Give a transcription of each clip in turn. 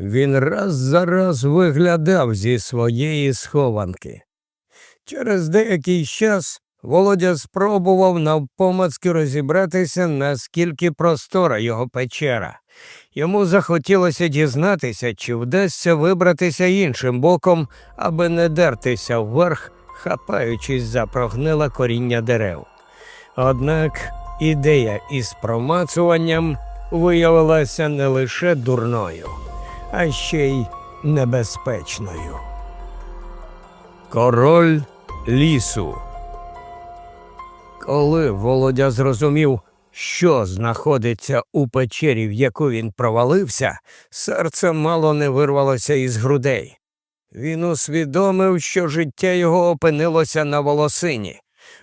він раз за раз виглядав зі своєї схованки. Через деякий час Володя спробував навпомацки розібратися, наскільки простора його печера. Йому захотілося дізнатися, чи вдасться вибратися іншим боком, аби не дертися вверх, хапаючись за прогниле коріння дерев. Однак ідея із промацуванням виявилася не лише дурною, а ще й небезпечною. Король лісу. Коли Володя зрозумів, що знаходиться у печері, в яку він провалився, серце мало не вирвалося із грудей. Він усвідомив, що життя його опинилося на волосині.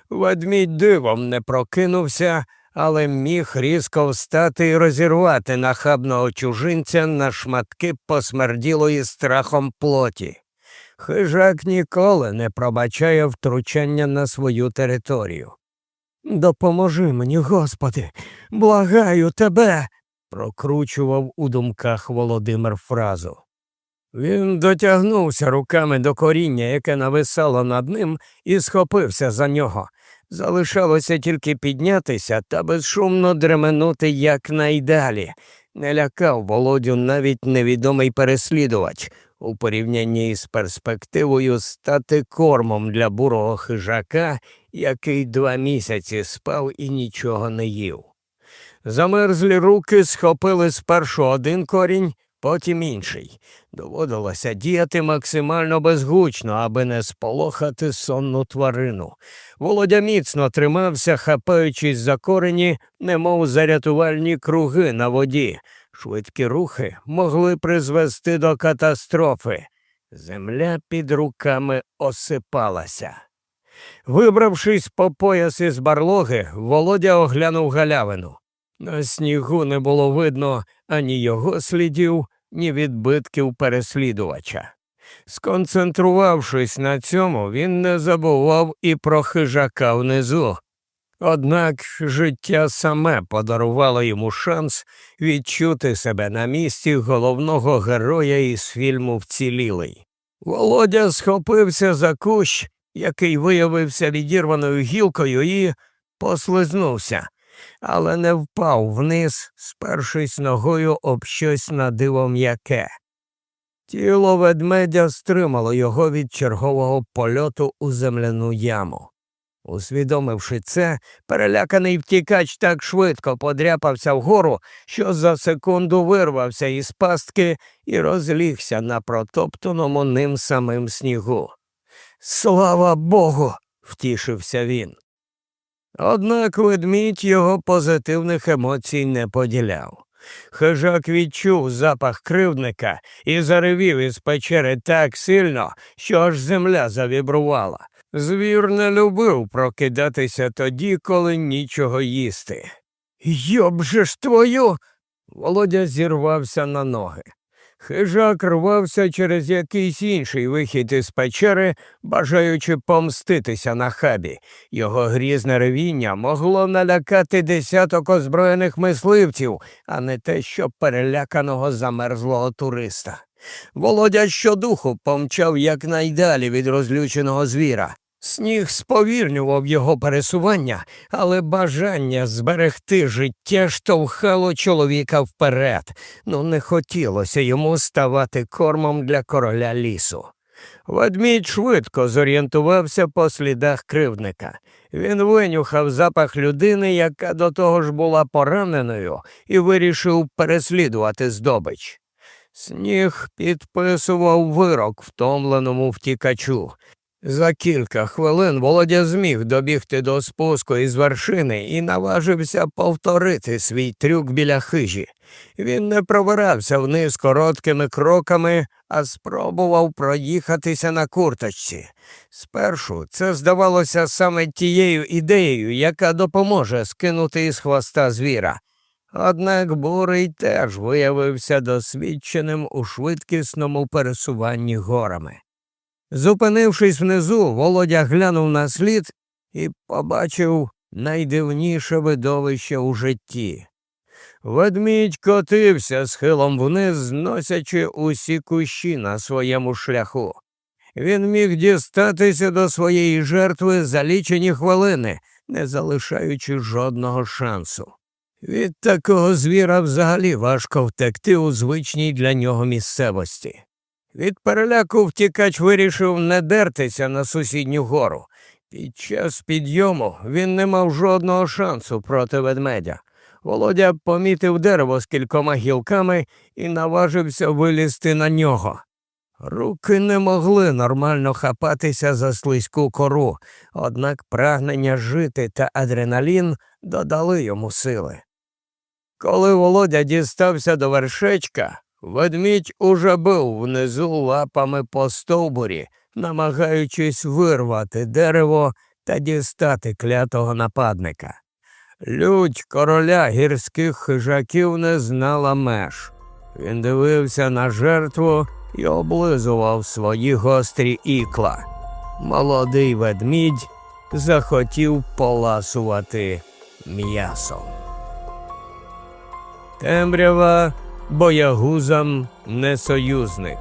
Ведмідь дивом не прокинувся, але міг різко встати і розірвати нахабного чужинця на шматки посмерділої страхом плоті. Хижак ніколи не пробачає втручання на свою територію. Допоможи мені, Господи, благаю тебе, прокручував у думках Володимир фразу. Він дотягнувся руками до коріння, яке нависало над ним, і схопився за нього. Залишалося тільки піднятися та безшумно дременути якнайдалі. Не лякав володю навіть невідомий переслідувач у порівнянні із перспективою стати кормом для бурого хижака, який два місяці спав і нічого не їв. Замерзлі руки схопили спершу один корінь, потім інший. Доводилося діяти максимально безгучно, аби не сполохати сонну тварину. Володя міцно тримався, хапаючись за корені, немов зарятувальні круги на воді. Швидкі рухи могли призвести до катастрофи. Земля під руками осипалася. Вибравшись по пояс із барлоги, Володя оглянув галявину. На снігу не було видно ані його слідів, ні відбитків переслідувача. Сконцентрувавшись на цьому, він не забував і про хижака внизу. Однак життя саме подарувало йому шанс відчути себе на місці головного героя із фільму Вцілілий. Володя схопився за кущ, який виявився відірваною гілкою, і послизнувся, але не впав вниз, спершись ногою об щось на диво м'яке. Тіло ведмедя стримало його від чергового польоту у земляну яму. Усвідомивши це, переляканий втікач так швидко подряпався вгору, що за секунду вирвався із пастки і розлігся на протоптаному ним самим снігу. Слава Богу. втішився він. Однак ведмідь його позитивних емоцій не поділяв. Хижак відчув запах кривдника і заревів із печери так сильно, що аж земля завібрувала. Звір не любив прокидатися тоді, коли нічого їсти. Йоб же ж твою. Володя зірвався на ноги. Хижак рвався через якийсь інший вихід із печери, бажаючи помститися на хабі. Його грізне ревіння могло налякати десяток озброєних мисливців, а не те, що переляканого замерзлого туриста. Володя щодуху помчав якнайдалі від розлюченого звіра. Сніг сповільнював його пересування, але бажання зберегти життя штовхало чоловіка вперед, ну не хотілося йому ставати кормом для короля лісу. Ведмідь швидко зорієнтувався по слідах кривдника. Він винюхав запах людини, яка до того ж була пораненою, і вирішив переслідувати здобич. Сніг підписував вирок втомленому втікачу. За кілька хвилин Володя зміг добігти до спуску із вершини і наважився повторити свій трюк біля хижі. Він не пробирався вниз короткими кроками, а спробував проїхатися на курточці. Спершу це здавалося саме тією ідеєю, яка допоможе скинути із хвоста звіра. Однак бурий теж виявився досвідченим у швидкісному пересуванні горами. Зупинившись внизу, Володя глянув на слід і побачив найдивніше видовище у житті. Ведмідь котився схилом вниз, зносячи усі кущі на своєму шляху. Він міг дістатися до своєї жертви за лічені хвилини, не залишаючи жодного шансу. Від такого звіра взагалі важко втекти у звичній для нього місцевості. Від переляку втікач вирішив не дертися на сусідню гору. Під час підйому він не мав жодного шансу проти ведмедя. Володя помітив дерево з кількома гілками і наважився вилізти на нього. Руки не могли нормально хапатися за слизьку кору, однак прагнення жити та адреналін додали йому сили. Коли Володя дістався до вершечка, ведмідь уже був внизу лапами по стовбурі, намагаючись вирвати дерево та дістати клятого нападника. Лють короля гірських хижаків не знала меж. Він дивився на жертву і облизував свої гострі ікла. Молодий ведмідь захотів поласувати м'ясом. Темрява боягузам не союзник.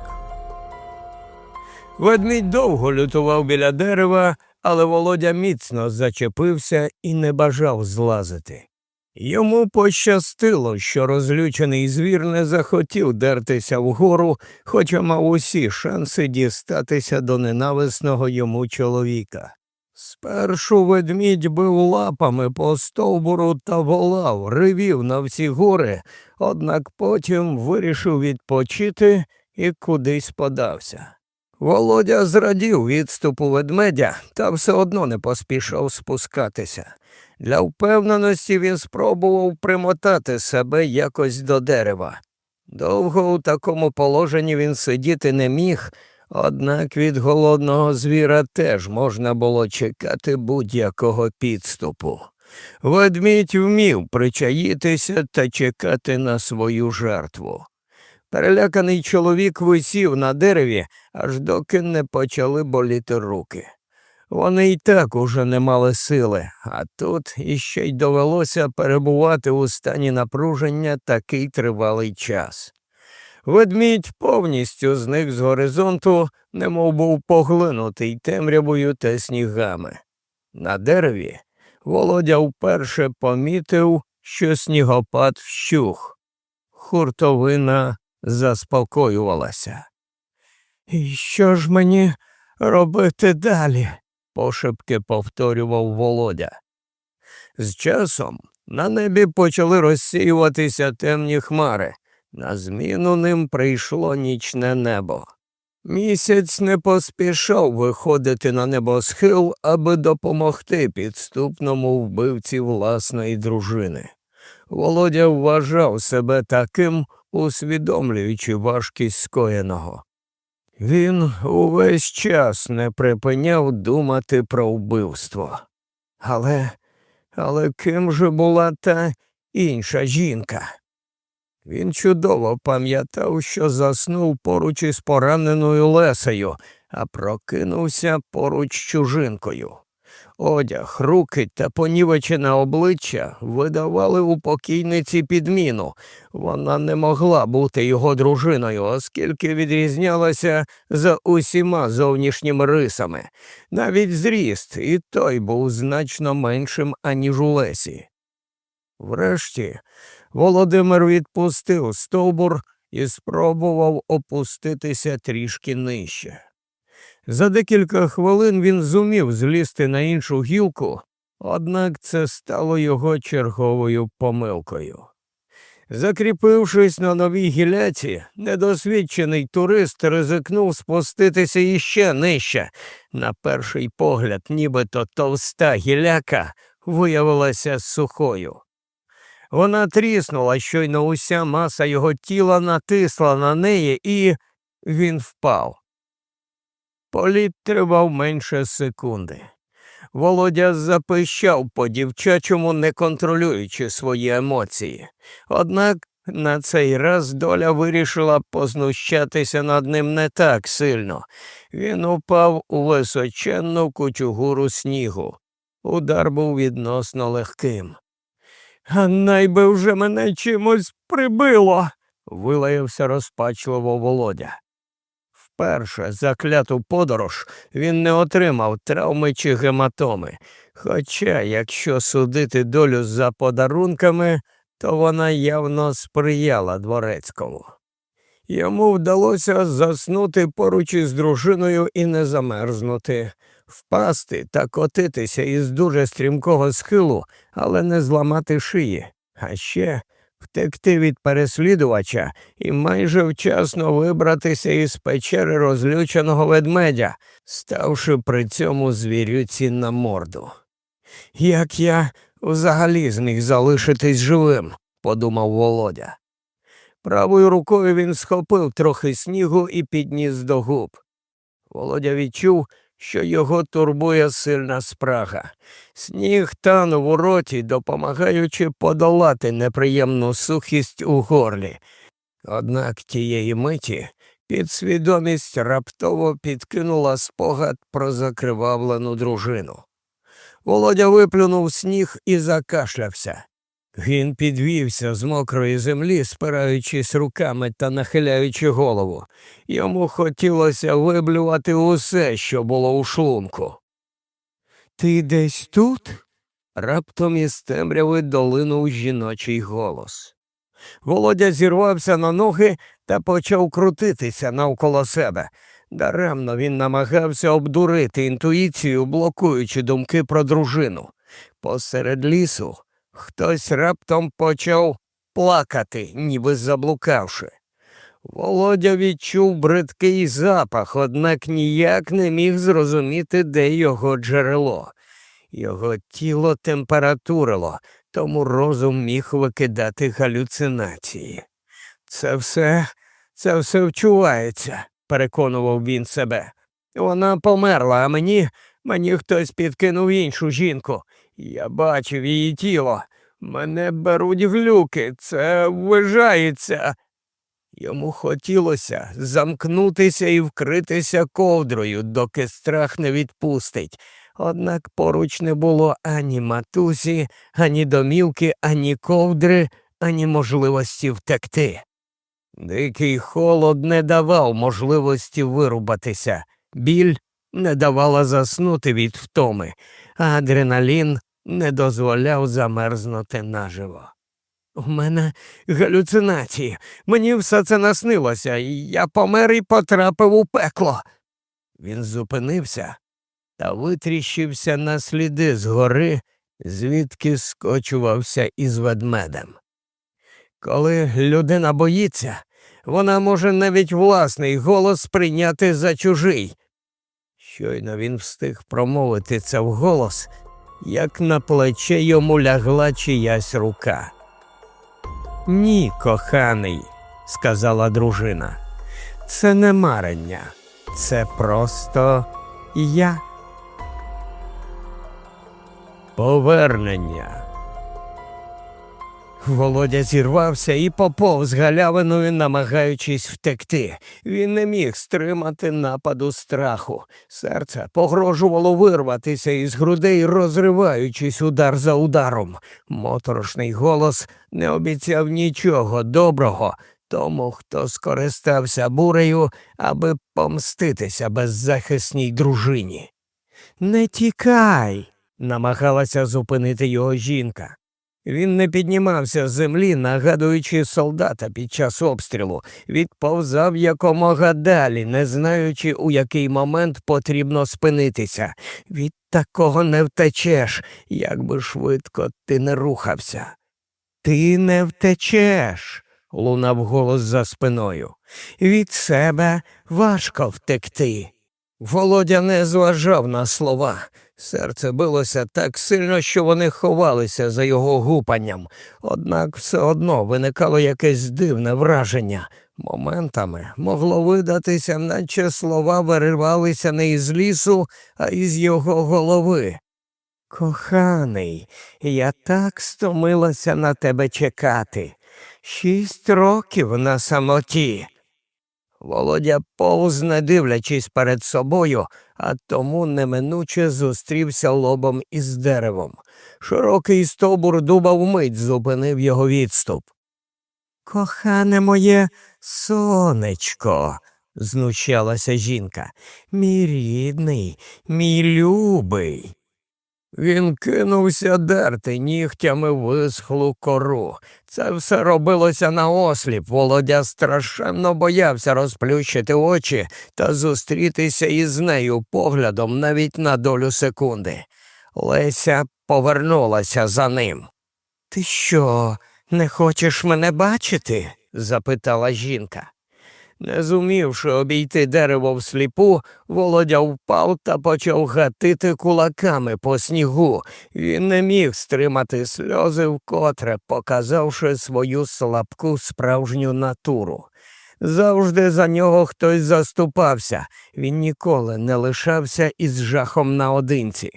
Ведмідь довго лютував біля дерева, але Володя міцно зачепився і не бажав злазити. Йому пощастило, що розлючений звір не захотів дертися вгору, хоча мав усі шанси дістатися до ненависного йому чоловіка. Спершу ведмідь бив лапами по стовбуру та волав, ривів на всі гори, однак потім вирішив відпочити і кудись подався. Володя зрадів відступу ведмедя та все одно не поспішав спускатися. Для впевненості він спробував примотати себе якось до дерева. Довго у такому положенні він сидіти не міг, однак від голодного звіра теж можна було чекати будь-якого підступу. Ведмідь вмів причаїтися та чекати на свою жертву. Переляканий чоловік висів на дереві, аж доки не почали боліти руки. Вони й так уже не мали сили, а тут іще й довелося перебувати у стані напруження такий тривалий час. Ведмідь повністю зник з горизонту, немов був поглинутий темрявою та снігами. На дереві Володя вперше помітив, що снігопад вщух. Хуртовина заспокоювалася. І що ж мені робити далі? пошепки повторював Володя. З часом на небі почали розсіюватися темні хмари. На зміну ним прийшло нічне небо. Місяць не поспішав виходити на небосхил, аби допомогти підступному вбивці власної дружини. Володя вважав себе таким, усвідомлюючи важкість скоєного. Він увесь час не припиняв думати про вбивство. Але, але ким же була та інша жінка? Він чудово пам'ятав, що заснув поруч із пораненою Лесею, а прокинувся поруч чужинкою. Одяг, руки та понівечене обличчя видавали у покійниці підміну. Вона не могла бути його дружиною, оскільки відрізнялася за усіма зовнішніми рисами. Навіть зріст і той був значно меншим, аніж у Лесі. Врешті Володимир відпустив стовбур і спробував опуститися трішки нижче. За декілька хвилин він зумів злізти на іншу гілку, однак це стало його черговою помилкою. Закріпившись на новій гіляці, недосвідчений турист ризикнув спуститися іще нижче. На перший погляд, нібито товста гіляка виявилася сухою. Вона тріснула, щойно уся маса його тіла натисла на неї, і він впав. Політ тривав менше секунди. Володя запищав по дівчачому, не контролюючи свої емоції. Однак на цей раз доля вирішила познущатися над ним не так сильно. Він упав у височенну кучугуру снігу. Удар був відносно легким. А найби вже мене чимось прибило, вилаявся розпачливо Володя. Вперше за кляту подорож він не отримав травми чи гематоми, хоча, якщо судити долю за подарунками, то вона явно сприяла дворецькому. Йому вдалося заснути поруч із дружиною і не замерзнути, впасти та котитися із дуже стрімкого схилу, але не зламати шиї, а ще втекти від переслідувача і майже вчасно вибратися із печери розлюченого ведмедя, ставши при цьому звірюці на морду. Як я взагалі зміг залишитись живим, подумав Володя. Правою рукою він схопив трохи снігу і підніс до губ. Володя відчув, що його турбує сильна спрага. Сніг танув у роті, допомагаючи подолати неприємну сухість у горлі. Однак тієї миті підсвідомість раптово підкинула спогад про закривавлену дружину. Володя виплюнув сніг і закашлявся. Він підвівся з мокрої землі, спираючись руками та нахиляючи голову. Йому хотілося виблювати усе, що було у шлунку. Ти десь тут? Раптом із темряви долинув жіночий голос. Володя зірвався на ноги та почав крутитися навколо себе. Даремно він намагався обдурити інтуїцію, блокуючи думки про дружину. Посеред лісу Хтось раптом почав плакати, ніби заблукавши. Володя відчув бридкий запах, однак ніяк не міг зрозуміти, де його джерело. Його тіло температурило, тому розум міг викидати галюцинації. Це все, це все вчувається, переконував він себе. Вона померла, а мені, мені хтось підкинув іншу жінку. Я бачив її тіло. Мене беруть глюки, це вважається. Йому хотілося замкнутися і вкритися ковдрою, доки страх не відпустить. Однак поруч не було ані матусі, ані домівки, ані ковдри, ані можливості втекти. Дикий холод не давав можливості вирубатися, біль не давала заснути від втоми, а адреналін не дозволяв замерзнути наживо. У мене галюцинації. Мені все це наснилося, і я помер і потрапив у пекло. Він зупинився та витріщився на сліди згори, звідки скочувався із ведмедем. Коли людина боїться, вона може навіть власний голос прийняти за чужий. Щойно він встиг промовити це вголос, як на плече йому лягла чиясь рука. Ні, коханий, сказала дружина, це не марення, це просто я. Повернення. Володя зірвався і поповз галявиною, намагаючись втекти. Він не міг стримати нападу страху. Серце погрожувало вирватися із грудей, розриваючись удар за ударом. Моторошний голос не обіцяв нічого доброго тому, хто скористався бурею, аби помститися беззахисній дружині. Не тікай, намагалася зупинити його жінка. Він не піднімався з землі, нагадуючи солдата під час обстрілу, відповзав якомога далі, не знаючи, у який момент потрібно спинитися. Від такого не втечеш, як би швидко ти не рухався. Ти не втечеш, лунав голос за спиною. Від себе важко втекти. Володя не зважав на слова. Серце билося так сильно, що вони ховалися за його гупанням, однак все одно виникало якесь дивне враження. Моментами могло видатися, наче слова виривалися не із лісу, а із його голови. Коханий, я так стомилася на тебе чекати. Шість років на самоті. Володя повз, не дивлячись перед собою, а тому неминуче зустрівся лобом із деревом. Широкий стовбур дуба вмить зупинив його відступ. Кохане моє сонечко, знущалася жінка, мій рідний, мій любий. Він кинувся дерти нігтями висхлу кору. Це все робилося наосліп. Володя страшенно боявся розплющити очі та зустрітися із нею поглядом навіть на долю секунди. Леся повернулася за ним. Ти що, не хочеш мене бачити? запитала жінка. Не зумівши обійти дерево всліпу, володя впав та почав гатити кулаками по снігу. Він не міг стримати сльози вкотре, показавши свою слабку справжню натуру. Завжди за нього хтось заступався, він ніколи не лишався із жахом наодинці.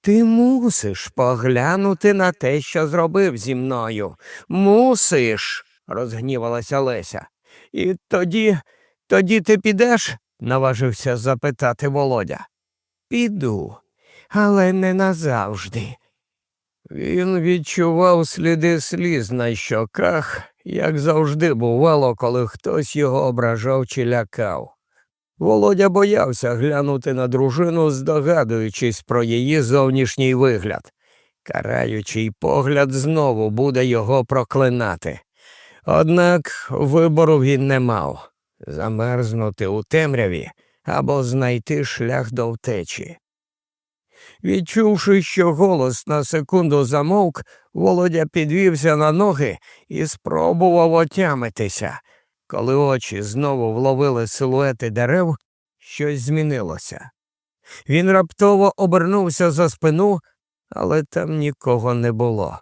Ти мусиш поглянути на те, що зробив зі мною. Мусиш, розгнівалася Леся. І тоді, тоді ти підеш? наважився запитати Володя. Піду, але не назавжди. Він відчував сліди сліз на щоках, як завжди бувало, коли хтось його ображав чи лякав. Володя боявся глянути на дружину, здогадуючись про її зовнішній вигляд. Караючий погляд знову буде його проклинати. Однак вибору він не мав замерзнути у темряві або знайти шлях до втечі. Відчувши, що голос на секунду замовк, Володя підвівся на ноги і спробував отямитися. Коли очі знову вловили силуети дерев, щось змінилося. Він раптово обернувся за спину, але там нікого не було.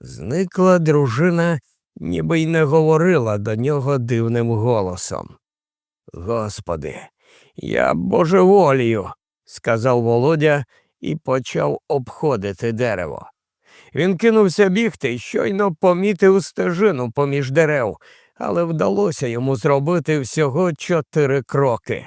Зникла дружина ніби й не говорила до нього дивним голосом. Господи, я божеволію, сказав Володя і почав обходити дерево. Він кинувся бігти і щойно помітив стежину поміж дерев, але вдалося йому зробити всього чотири кроки.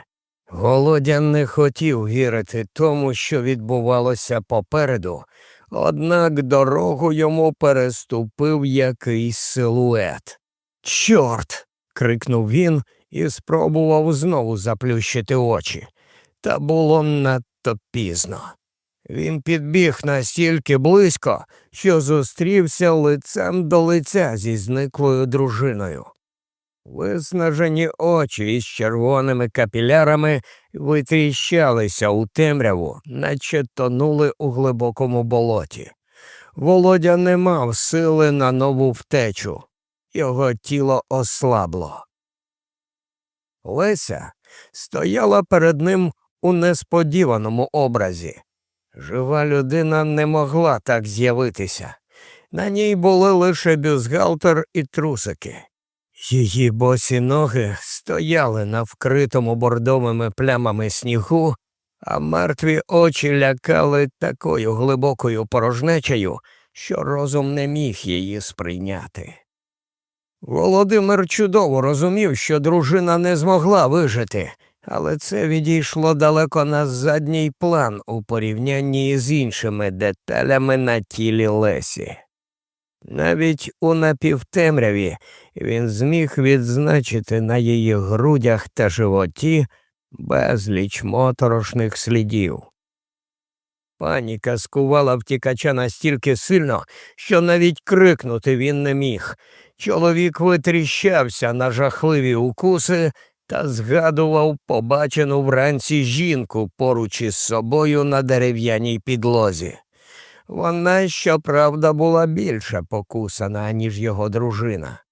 Володя не хотів вірити тому, що відбувалося попереду, Однак дорогу йому переступив якийсь силует. Чорт. крикнув він і спробував знову заплющити очі. Та було надто пізно. Він підбіг настільки близько, що зустрівся лицем до лиця зі зниклою дружиною. Виснажені очі із червоними капілярами витріщалися у темряву, наче тонули у глибокому болоті. Володя не мав сили на нову втечу, його тіло ослабло. Леся стояла перед ним у несподіваному образі. Жива людина не могла так з'явитися. На ній були лише бюзгалтер і трусики. Її босі ноги стояли на вкритому бордовими плямами снігу, а мертві очі лякали такою глибокою порожнечею, що розум не міг її сприйняти. Володимир чудово розумів, що дружина не змогла вижити, але це відійшло далеко на задній план у порівнянні з іншими деталями на тілі Лесі. Навіть у напівтемряві він зміг відзначити на її грудях та животі безліч моторошних слідів. Паніка скувала втікача настільки сильно, що навіть крикнути він не міг. Чоловік витріщався на жахливі укуси та згадував побачену вранці жінку поруч із собою на дерев'яній підлозі. Вона, щоправда, була більше покусана, ніж його дружина.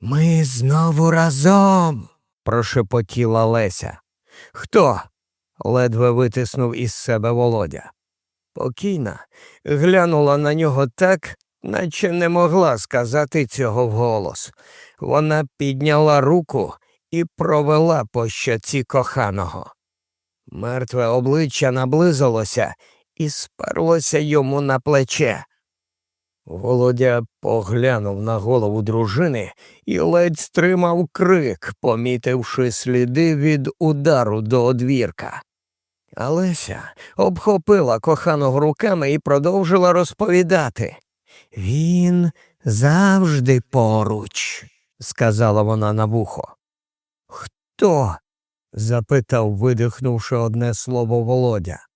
Ми знову разом, прошепотіла Леся. Хто? ледве витиснув із себе Володя. Покійна глянула на нього так, наче не могла сказати цього вголос. Вона підняла руку і провела по щоці коханого. Мертве обличчя наблизилося і сперлося йому на плече. Володя поглянув на голову дружини і ледь стримав крик, помітивши сліди від удару до одвірка. Алеся обхопила коханого руками і продовжила розповідати. Він завжди поруч, сказала вона на вухо. Хто? запитав, видихнувши одне слово Володя.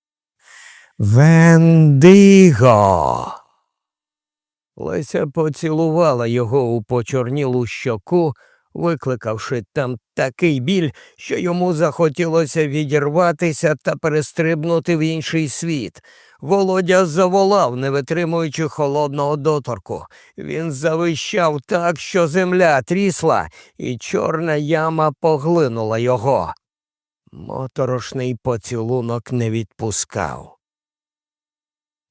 Вендиго. Леся поцілувала його у почорнілу щоку, викликавши там такий біль, що йому захотілося відірватися та перестрибнути в інший світ. Володя заволав, не витримуючи холодного доторку. Він завищав так, що земля трісла, і чорна яма поглинула його. Моторошний поцілунок не відпускав.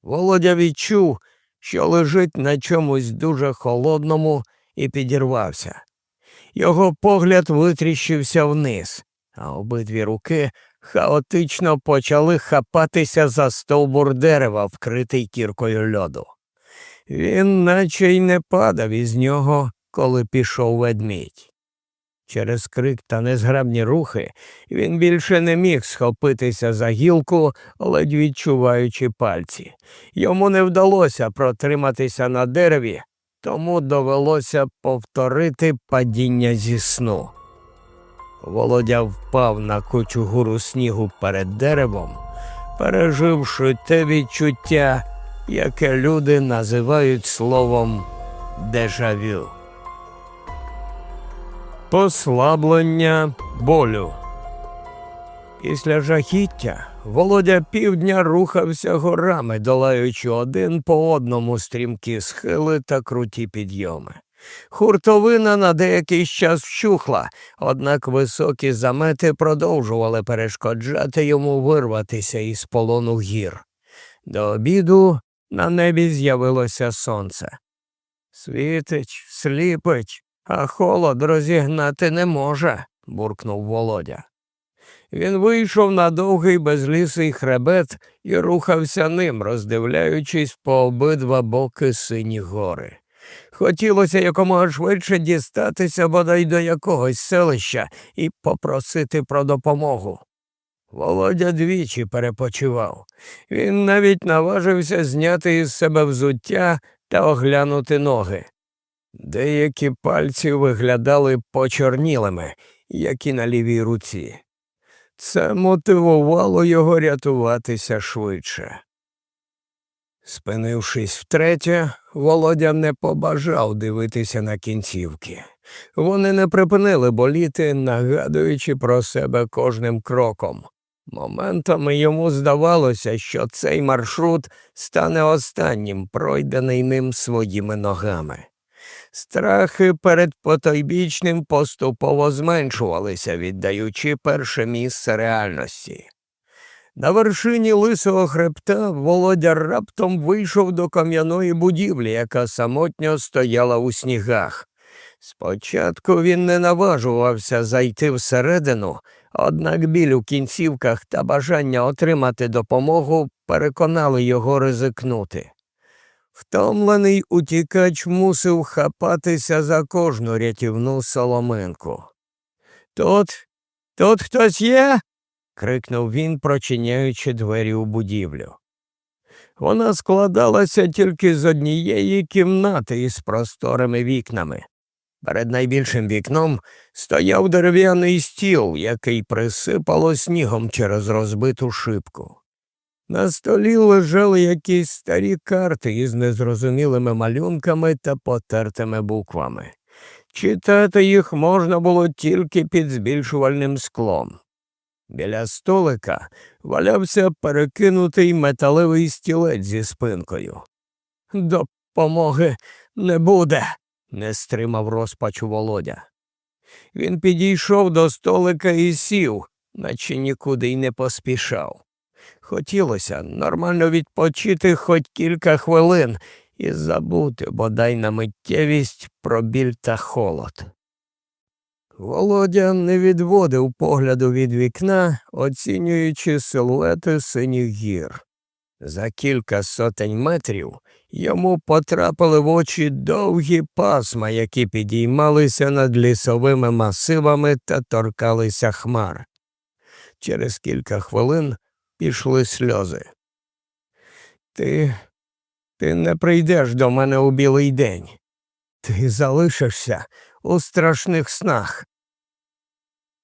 Володя відчув, що лежить на чомусь дуже холодному, і підірвався. Його погляд витріщився вниз, а обидві руки хаотично почали хапатися за стовбур дерева, вкритий кіркою льоду. Він наче й не падав із нього, коли пішов ведмідь. Через крик та незграбні рухи він більше не міг схопитися за гілку, ледь відчуваючи пальці. Йому не вдалося протриматися на дереві, тому довелося повторити падіння зі сну. Володя впав на кучугуру снігу перед деревом, переживши те відчуття, яке люди називають словом дежавю. Послаблення болю. Після жахіття Володя півдня рухався горами, долаючи один по одному стрімкі схили та круті підйоми. Хуртовина на деякий час вщухла, однак високі замети продовжували перешкоджати йому вирватися із полону гір. До обіду на небі з'явилося сонце. Світить, сліпить, а холод розігнати не може, буркнув Володя. Він вийшов на довгий безлісий хребет і рухався ним, роздивляючись по обидва боки сині гори. Хотілося якомога швидше дістатися бодай до якогось селища і попросити про допомогу. Володя двічі перепочивав. Він навіть наважився зняти із себе взуття та оглянути ноги. Деякі пальці виглядали почорнілими, як і на лівій руці. Це мотивувало його рятуватися швидше. Спинившись втретє, Володя не побажав дивитися на кінцівки. Вони не припинили боліти, нагадуючи про себе кожним кроком. Моментами йому здавалося, що цей маршрут стане останнім, пройдений ним своїми ногами. Страхи перед потойбічним поступово зменшувалися, віддаючи перше місце реальності. На вершині лисого хребта Володя раптом вийшов до кам'яної будівлі, яка самотньо стояла у снігах. Спочатку він не наважувався зайти всередину, однак біль у кінцівках та бажання отримати допомогу переконали його ризикнути. Втомлений утікач мусив хапатися за кожну рятівну соломинку. Тут, тут хтось є? крикнув він, прочиняючи двері у будівлю. Вона складалася тільки з однієї кімнати із просторими вікнами. Перед найбільшим вікном стояв дерев'яний стіл, який присипало снігом через розбиту шибку. На столі лежали якісь старі карти із незрозумілими малюнками та потертими буквами. Читати їх можна було тільки під збільшувальним склом. Біля столика валявся перекинутий металевий стілець зі спинкою. Допомоги не буде, не стримав розпачу Володя. Він підійшов до столика і сів, наче нікуди й не поспішав. Хотілося нормально відпочити хоч кілька хвилин і забути бодай на миттєвість про біль та холод. Володя не відводив погляду від вікна, оцінюючи силуети синіх гір. За кілька сотень метрів йому потрапили в очі довгі пасма, які підіймалися над лісовими масивами та торкалися хмар. Через кілька хвилин пішли сльози. Ти ти не прийдеш до мене у білий день. Ти залишишся у страшних снах.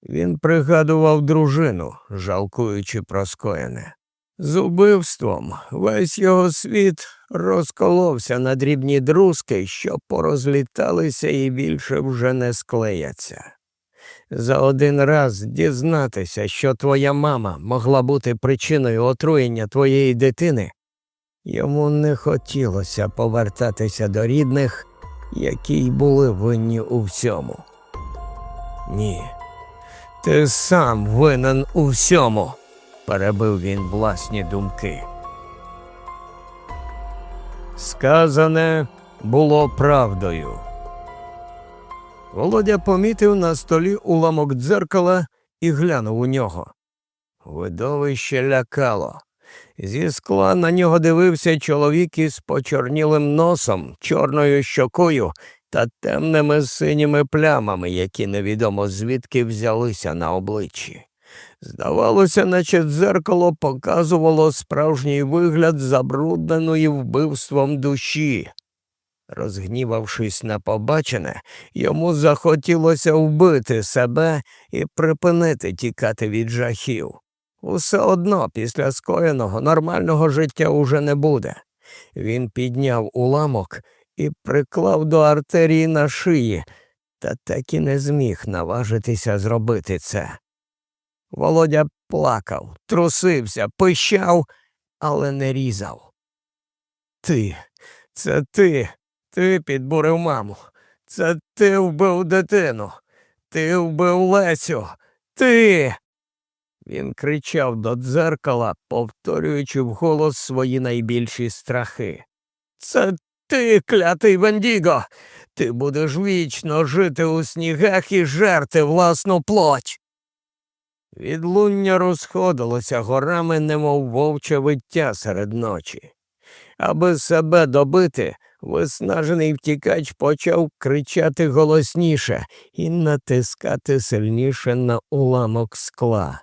Він пригадував дружину, жалкуючи про скоєне. З убивством весь його світ розколовся на дрібні друзки, що порозліталися і більше вже не склеяться. За один раз дізнатися, що твоя мама могла бути причиною отруєння твоєї дитини, йому не хотілося повертатися до рідних, які й були винні у всьому. Ні, ти сам винен у всьому перебив він власні думки. Сказане було правдою. Володя помітив на столі уламок дзеркала і глянув у нього. Видовище лякало. Зі скла на нього дивився чоловік із почорнілим носом, чорною щокою та темними синіми плямами, які невідомо звідки взялися на обличчі. Здавалося, наче дзеркало показувало справжній вигляд забрудненої вбивством душі. Розгнівавшись на побачене, йому захотілося вбити себе і припинити тікати від жахів. Усе одно після скоєного нормального життя уже не буде. Він підняв уламок і приклав до артерії на шиї, та так і не зміг наважитися зробити це. Володя плакав, трусився, пищав, але не різав. Ти, це ти, ти підбурив маму. Це ти вбив дитину. Ти вбив Лесю. Ти. Він кричав до дзеркала, повторюючи вголос свої найбільші страхи. Це ти, клятий Вендіго. Ти будеш вічно жити у снігах і жерти власну плоть. Відлуння розходилося горами, немов вовче виття серед ночі. Аби себе добити, виснажений втікач почав кричати голосніше і натискати сильніше на уламок скла.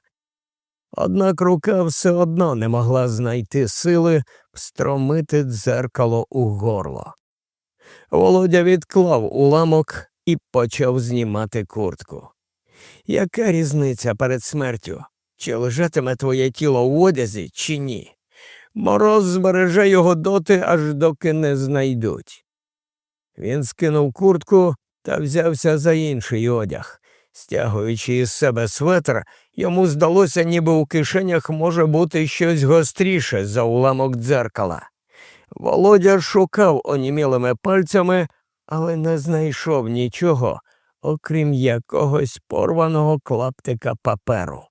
Однак рука все одно не могла знайти сили встромити дзеркало у горло. Володя відклав уламок і почав знімати куртку. Яка різниця перед смертю? Чи лежатиме твоє тіло в одязі, чи ні? Мороз збереже його доти, аж доки не знайдуть. Він скинув куртку та взявся за інший одяг. Стягуючи із себе светр, йому здалося, ніби у кишенях може бути щось гостріше за уламок дзеркала. Володя шукав онімілими пальцями, але не знайшов нічого, окрім якогось порваного клаптика паперу.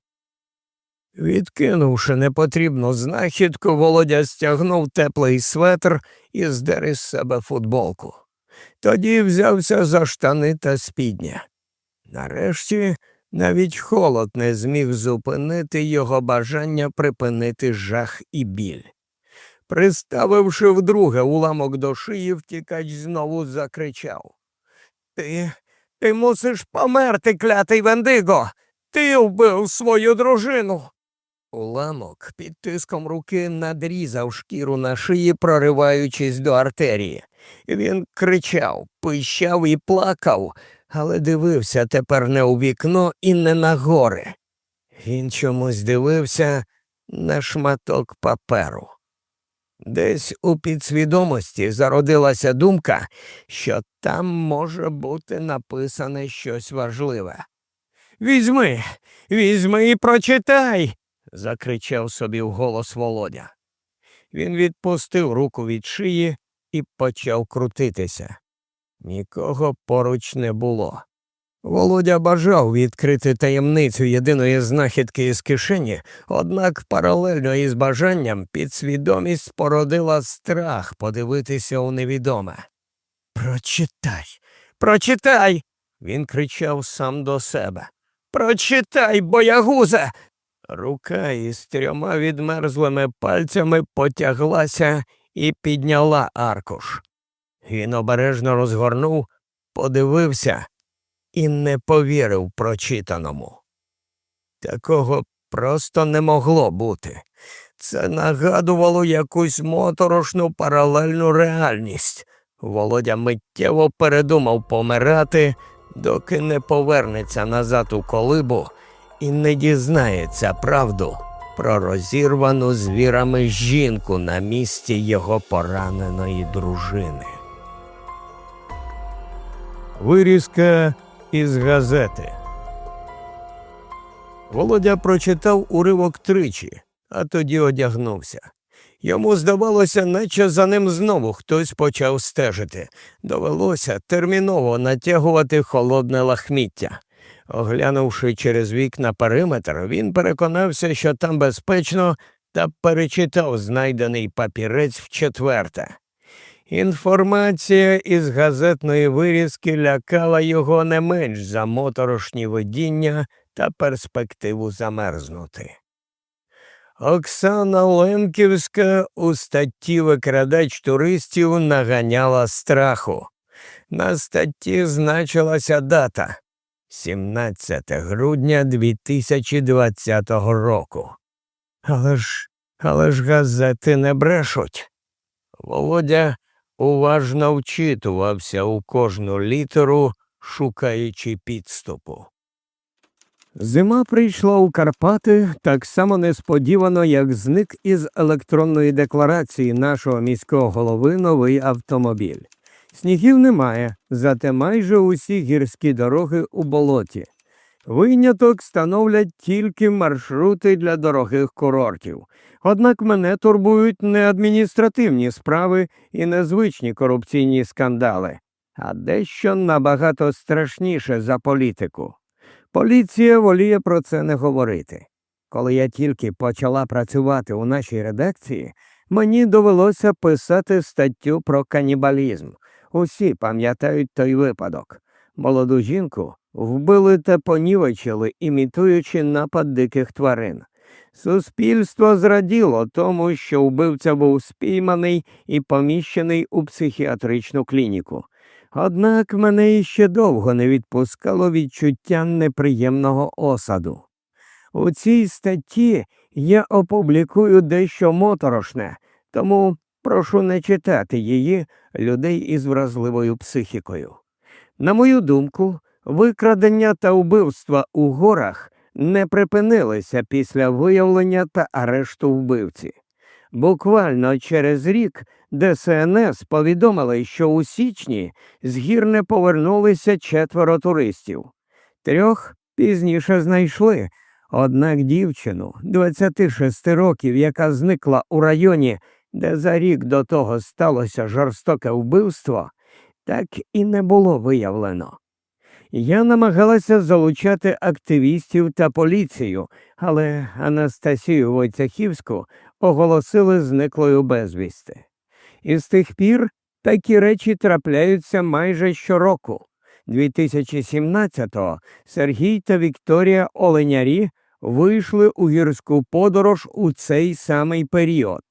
Відкинувши непотрібну знахідку, Володя стягнув теплий светр і здер із себе футболку. Тоді взявся за штани та спідня. Нарешті навіть холод не зміг зупинити його бажання припинити жах і біль. Приставивши вдруге уламок до шиї, втікач знову закричав Ти ти мусиш померти, клятий Вендиго. Ти вбив свою дружину. Уламок під тиском руки надрізав шкіру на шиї, прориваючись до артерії. Він кричав, пищав і плакав, але дивився тепер не у вікно і не на гори. Він чомусь дивився на шматок паперу. Десь у підсвідомості зародилася думка, що там може бути написане щось важливе. Візьми, візьми і прочитай. Закричав собі вголос Володя. Він відпустив руку від шиї і почав крутитися. Нікого поруч не було. Володя бажав відкрити таємницю єдиної знахідки із кишені, однак паралельно із бажанням підсвідомість породила страх подивитися у невідоме. Прочитай, прочитай. Він кричав сам до себе. Прочитай, боягузе. Рука із трьома відмерзлими пальцями потяглася і підняла аркуш. Він обережно розгорнув, подивився і не повірив прочитаному. Такого просто не могло бути. Це нагадувало якусь моторошну паралельну реальність. Володя миттєво передумав помирати, доки не повернеться назад у колибу і не дізнається правду про розірвану звірами жінку на місці його пораненої дружини. Вирізка із газети. Володя прочитав уривок тричі, а тоді одягнувся. Йому здавалося, наче за ним знову хтось почав стежити. Довелося терміново натягувати холодне лахміття. Оглянувши через вікна периметр, він переконався, що там безпечно, та перечитав знайдений папірець вчетверте. Інформація із газетної вирізки лякала його не менш за моторошні видіння та перспективу замерзнути. Оксана Ленківська у статті викрадач туристів наганяла страху. На статті значилася дата 17 грудня 2020 року. Але ж, але ж газети не брешуть. Володя уважно вчитувався у кожну літеру, шукаючи підступу. Зима прийшла у Карпати так само несподівано, як зник із електронної декларації нашого міського голови новий автомобіль. Снігів немає, зате майже усі гірські дороги у болоті. Виняток становлять тільки маршрути для дорогих курортів. Однак мене турбують не адміністративні справи і незвичні корупційні скандали, а дещо набагато страшніше за політику. Поліція воліє про це не говорити. Коли я тільки почала працювати у нашій редакції, мені довелося писати статтю про канібалізм. Усі пам'ятають той випадок. Молоду жінку вбили та понівечили, імітуючи напад диких тварин. Суспільство зраділо тому, що вбивця був спійманий і поміщений у психіатричну клініку. Однак мене іще довго не відпускало відчуття неприємного осаду. У цій статті я опублікую дещо моторошне, тому прошу не читати її людей із вразливою психікою. На мою думку, викрадення та вбивства у горах не припинилися після виявлення та арешту вбивці. Буквально через рік ДСНС повідомили, що у січні з гір не повернулися четверо туристів. Трьох пізніше знайшли, однак дівчину 26 років, яка зникла у районі, де за рік до того сталося жорстоке вбивство, так і не було виявлено. Я намагалася залучати активістів та поліцію, але Анастасію Войцехівську оголосили зниклою безвісти. І з тих пір такі речі трапляються майже щороку. 2017-го Сергій та Вікторія Оленярі вийшли у гірську подорож у цей самий період,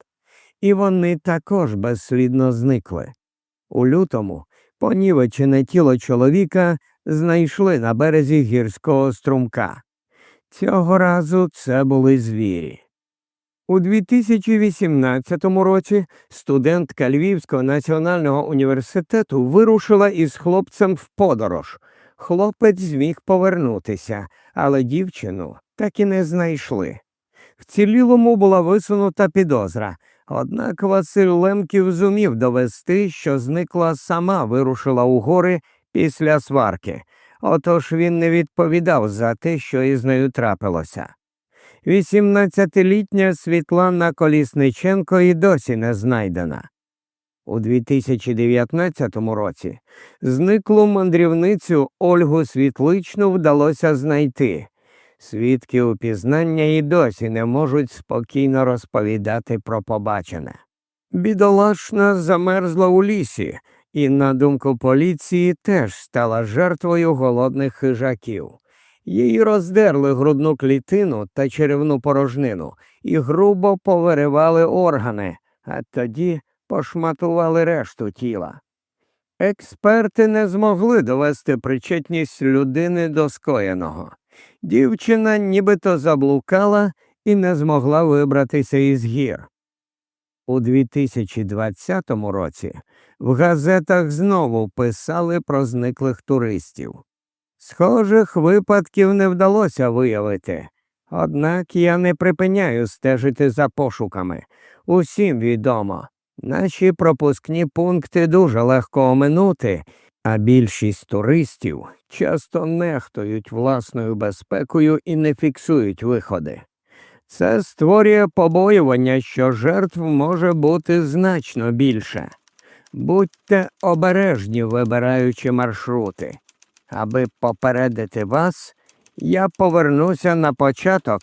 і вони також безслідно зникли. У лютому понівечене тіло чоловіка знайшли на березі гірського струмка. Цього разу це були звірі. У 2018 році студентка Львівського національного університету вирушила із хлопцем в подорож. Хлопець зміг повернутися, але дівчину так і не знайшли. Вцілілому була висунута підозра, однак Василь Лемків зумів довести, що зникла сама вирушила у гори після сварки, отож він не відповідав за те, що із нею трапилося. 18-літня Світлана Колісниченко і досі не знайдена. У 2019 році зниклу мандрівницю Ольгу Світличну вдалося знайти. Свідки упізнання і досі не можуть спокійно розповідати про побачене. Бідолашна замерзла у лісі, і, на думку поліції, теж стала жертвою голодних хижаків. Їй роздерли грудну клітину та черевну порожнину і грубо повиривали органи, а тоді пошматували решту тіла. Експерти не змогли довести причетність людини до скоєного. Дівчина нібито заблукала і не змогла вибратися із гір. У 2020 році в газетах знову писали про зниклих туристів. Схожих випадків не вдалося виявити, однак я не припиняю стежити за пошуками. Усім відомо, наші пропускні пункти дуже легко оминути, а більшість туристів часто нехтують власною безпекою і не фіксують виходи. Це створює побоювання, що жертв може бути значно більше. Будьте обережні, вибираючи маршрути. Аби попередити вас, я повернуся на початок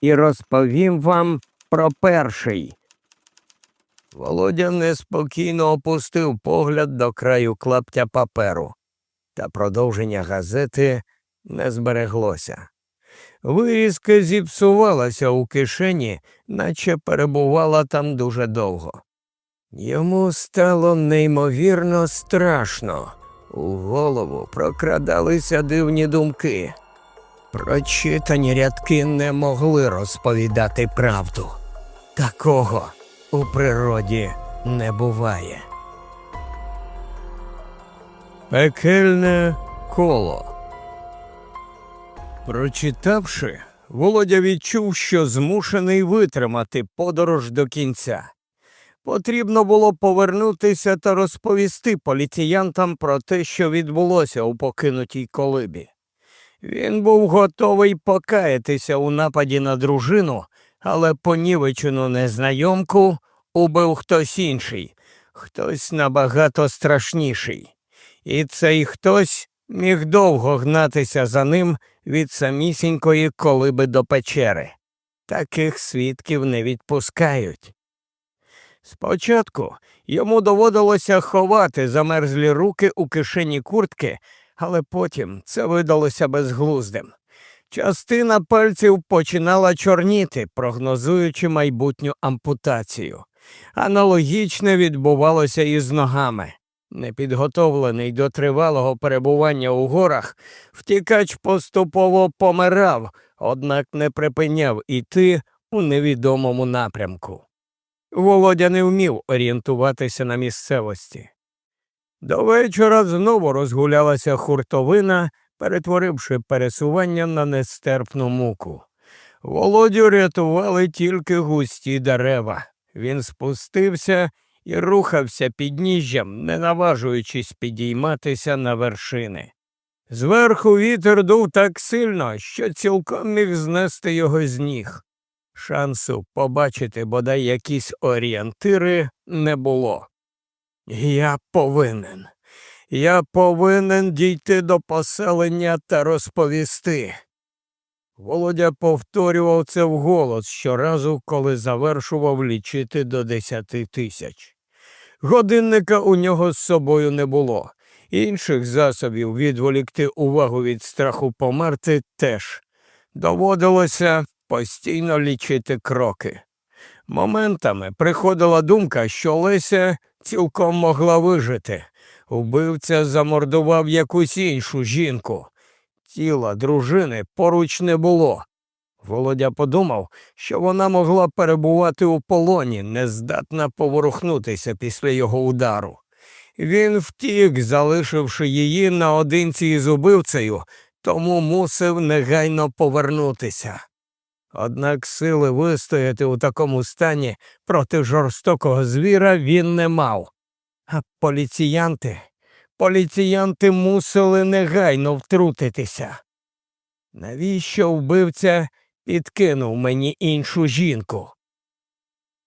і розповім вам про перший. Володя неспокійно опустив погляд до краю клаптя паперу, та продовження газети не збереглося. Вирізка зіпсувалася у кишені, наче перебувала там дуже довго. Йому стало неймовірно страшно. У голову прокрадалися дивні думки. Прочитані рядки не могли розповідати правду. Такого у природі не буває. Пекельне коло. Прочитавши, Володя відчув, що змушений витримати подорож до кінця. Потрібно було повернутися та розповісти поліціянтам про те, що відбулося у покинутій колибі. Він був готовий покаятися у нападі на дружину, але понівечену незнайомку убив хтось інший, хтось набагато страшніший. І цей хтось міг довго гнатися за ним від самісінької колиби до печери. Таких свідків не відпускають. Спочатку йому доводилося ховати замерзлі руки у кишені куртки, але потім це видалося безглуздим. Частина пальців починала чорніти, прогнозуючи майбутню ампутацію. Аналогічне відбувалося і з ногами. Непідготовлений до тривалого перебування у горах, втікач поступово помирав, однак не припиняв іти у невідомому напрямку. Володя не вмів орієнтуватися на місцевості. До вечора знову розгулялася хуртовина, перетворивши пересування на нестерпну муку. Володю рятували тільки густі дерева. Він спустився і рухався підніжжям, не наважуючись підійматися на вершини. Зверху вітер дув так сильно, що цілком міг знести його з ніг. Шансу побачити бодай якісь орієнтири не було. Я повинен. Я повинен дійти до поселення та розповісти. Володя повторював це вголос щоразу, коли завершував лічити до десяти тисяч. Годинника у нього з собою не було, інших засобів відволікти увагу від страху померти теж. Доводилося постійно лічити кроки. Моментами приходила думка, що Леся цілком могла вижити. Убивця замордував якусь іншу жінку. Тіла дружини поруч не було. Володя подумав, що вона могла перебувати у полоні, нездатна поворухнутися після його удару. Він втік, залишивши її наодинці із убивцею, тому мусив негайно повернутися. Однак сили вистояти у такому стані проти жорстокого звіра він не мав. А поліціянти, поліціянти мусили негайно втрутитися. Навіщо вбивця підкинув мені іншу жінку?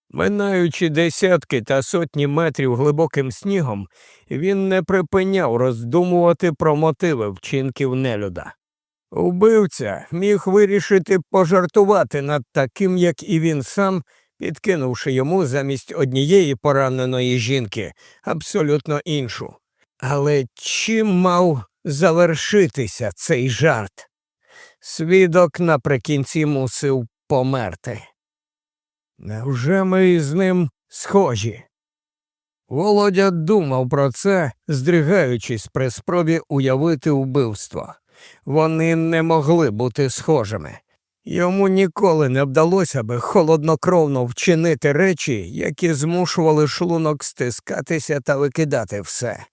Минаючи десятки та сотні метрів глибоким снігом, він не припиняв роздумувати про мотиви вчинків нелюда. Убивця міг вирішити пожартувати над таким, як і він сам, підкинувши йому замість однієї пораненої жінки абсолютно іншу. Але чим мав завершитися цей жарт? Свідок наприкінці мусив померти. Невже ми із ним схожі? Володя думав про це, здригаючись при спробі уявити вбивство. Вони не могли бути схожими. Йому ніколи не вдалося би холоднокровно вчинити речі, які змушували шлунок стискатися та викидати все.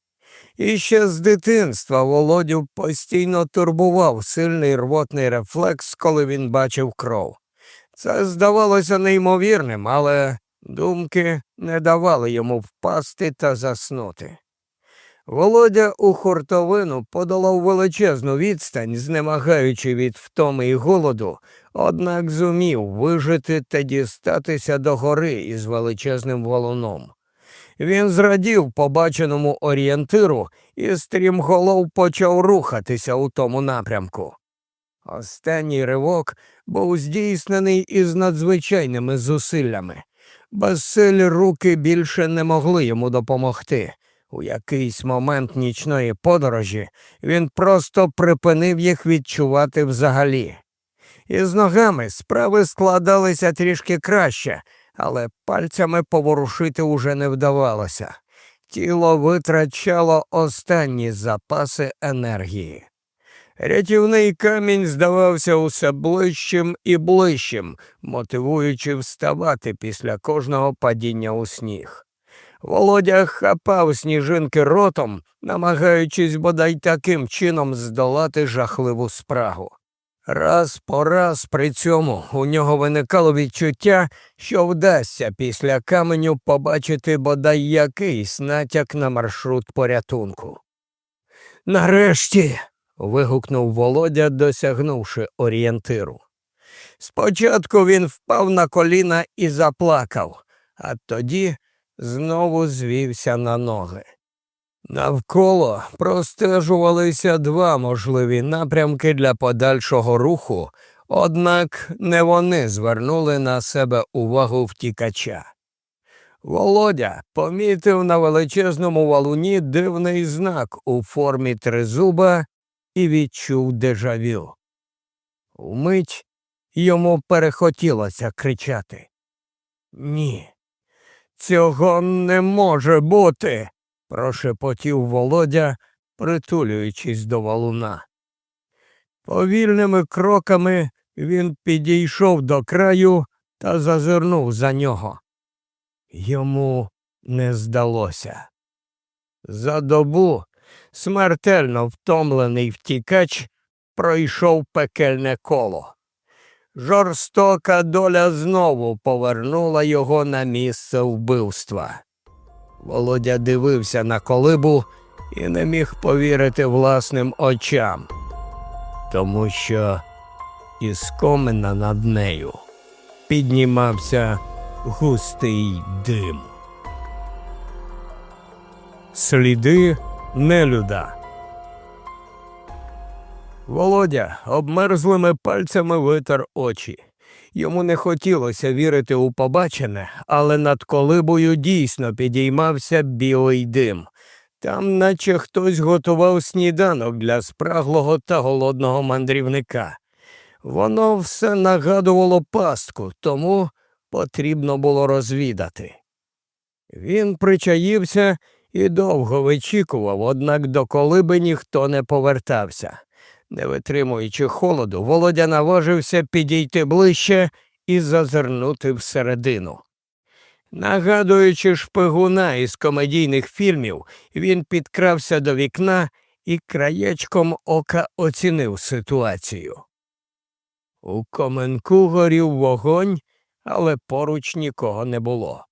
І ще з дитинства Володю постійно турбував сильний рвотний рефлекс, коли він бачив кров. Це здавалося неймовірним, але думки не давали йому впасти та заснути. Володя у хуртовину подолав величезну відстань, знемагаючи від втоми і голоду, однак зумів вижити та дістатися до гори із величезним валуном. Він зрадів побаченому орієнтиру і стрімголов почав рухатися у тому напрямку. Останній ривок був здійснений із надзвичайними зусиллями. Безсилі руки більше не могли йому допомогти. У якийсь момент нічної подорожі він просто припинив їх відчувати взагалі. Із ногами справи складалися трішки краще, але пальцями поворушити уже не вдавалося. Тіло витрачало останні запаси енергії. Рятівний камінь здавався усе ближчим і ближчим, мотивуючи вставати після кожного падіння у сніг. Володя хапав сніжинки ротом, намагаючись бодай таким чином здолати жахливу спрагу. Раз по раз при цьому у нього виникало відчуття, що вдасться після каменю побачити бодай якийсь натяк на маршрут порятунку. Нарешті. вигукнув Володя, досягнувши орієнтиру. Спочатку він впав на коліна і заплакав, а тоді знову звівся на ноги. Навколо простежувалися два можливі напрямки для подальшого руху, однак не вони звернули на себе увагу втікача. Володя помітив на величезному валуні дивний знак у формі тризуба і відчув дежавю. Вмить йому перехотілося кричати. Ні, цього не може бути прошепотів Володя, притулюючись до валуна. Повільними кроками він підійшов до краю та зазирнув за нього. Йому не здалося. За добу смертельно втомлений втікач пройшов пекельне коло. Жорстока доля знову повернула його на місце вбивства. Володя дивився на колибу і не міг повірити власним очам, тому що із комина над нею піднімався густий дим. Сліди нелюда. Володя обмерзлими пальцями витер очі. Йому не хотілося вірити у побачене, але над колибою дійсно підіймався білий дим. Там, наче хтось готував сніданок для спраглого та голодного мандрівника. Воно все нагадувало пастку, тому потрібно було розвідати. Він причаївся і довго вичікував, однак до колиби ніхто не повертався. Не витримуючи холоду, Володя наважився підійти ближче і зазирнути всередину. Нагадуючи шпигуна із комедійних фільмів, він підкрався до вікна і краєчком ока оцінив ситуацію. У коменку горів вогонь, але поруч нікого не було.